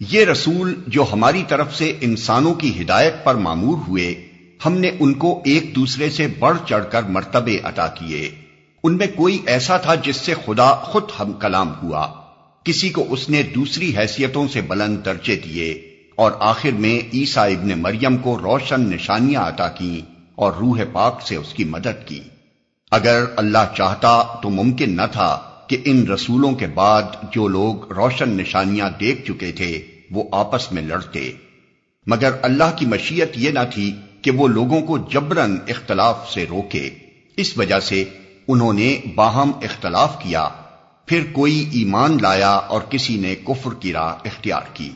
یہ رسول جو ہماری طرف سے انسانوں کی ہدایت پر معمور ہوئے، ہم نے ان کو ایک دوسرے سے بڑھ چڑھ کر مرتبے عطا کیے۔ ان میں کوئی ایسا تھا جس سے خدا خود ہم کلام ہوا۔ کسی کو اس نے دوسری حیثیتوں سے بلند درجے دیے۔ اور آخر میں عیسا ابن مریم کو روشن نشانیاں عطا کی اور روح پاک سے اس کی مدد کی۔ اگر اللہ چاہتا تو ممکن نہ تھا۔ کہ ان رسولوں کے بعد جو لوگ روشن نشانیاں دیکھ چکے تھے، وہ آپس میں لڑتے۔ مگر اللہ کی مشیت یہ نہ تھی کہ وہ لوگوں کو جبرن اختلاف سے روکے۔ اس وجہ سے انہوں نے باہم اختلاف کیا۔ پھر کوئی ایمان لایا اور کسی نے کفر کی راہ اختیار کی۔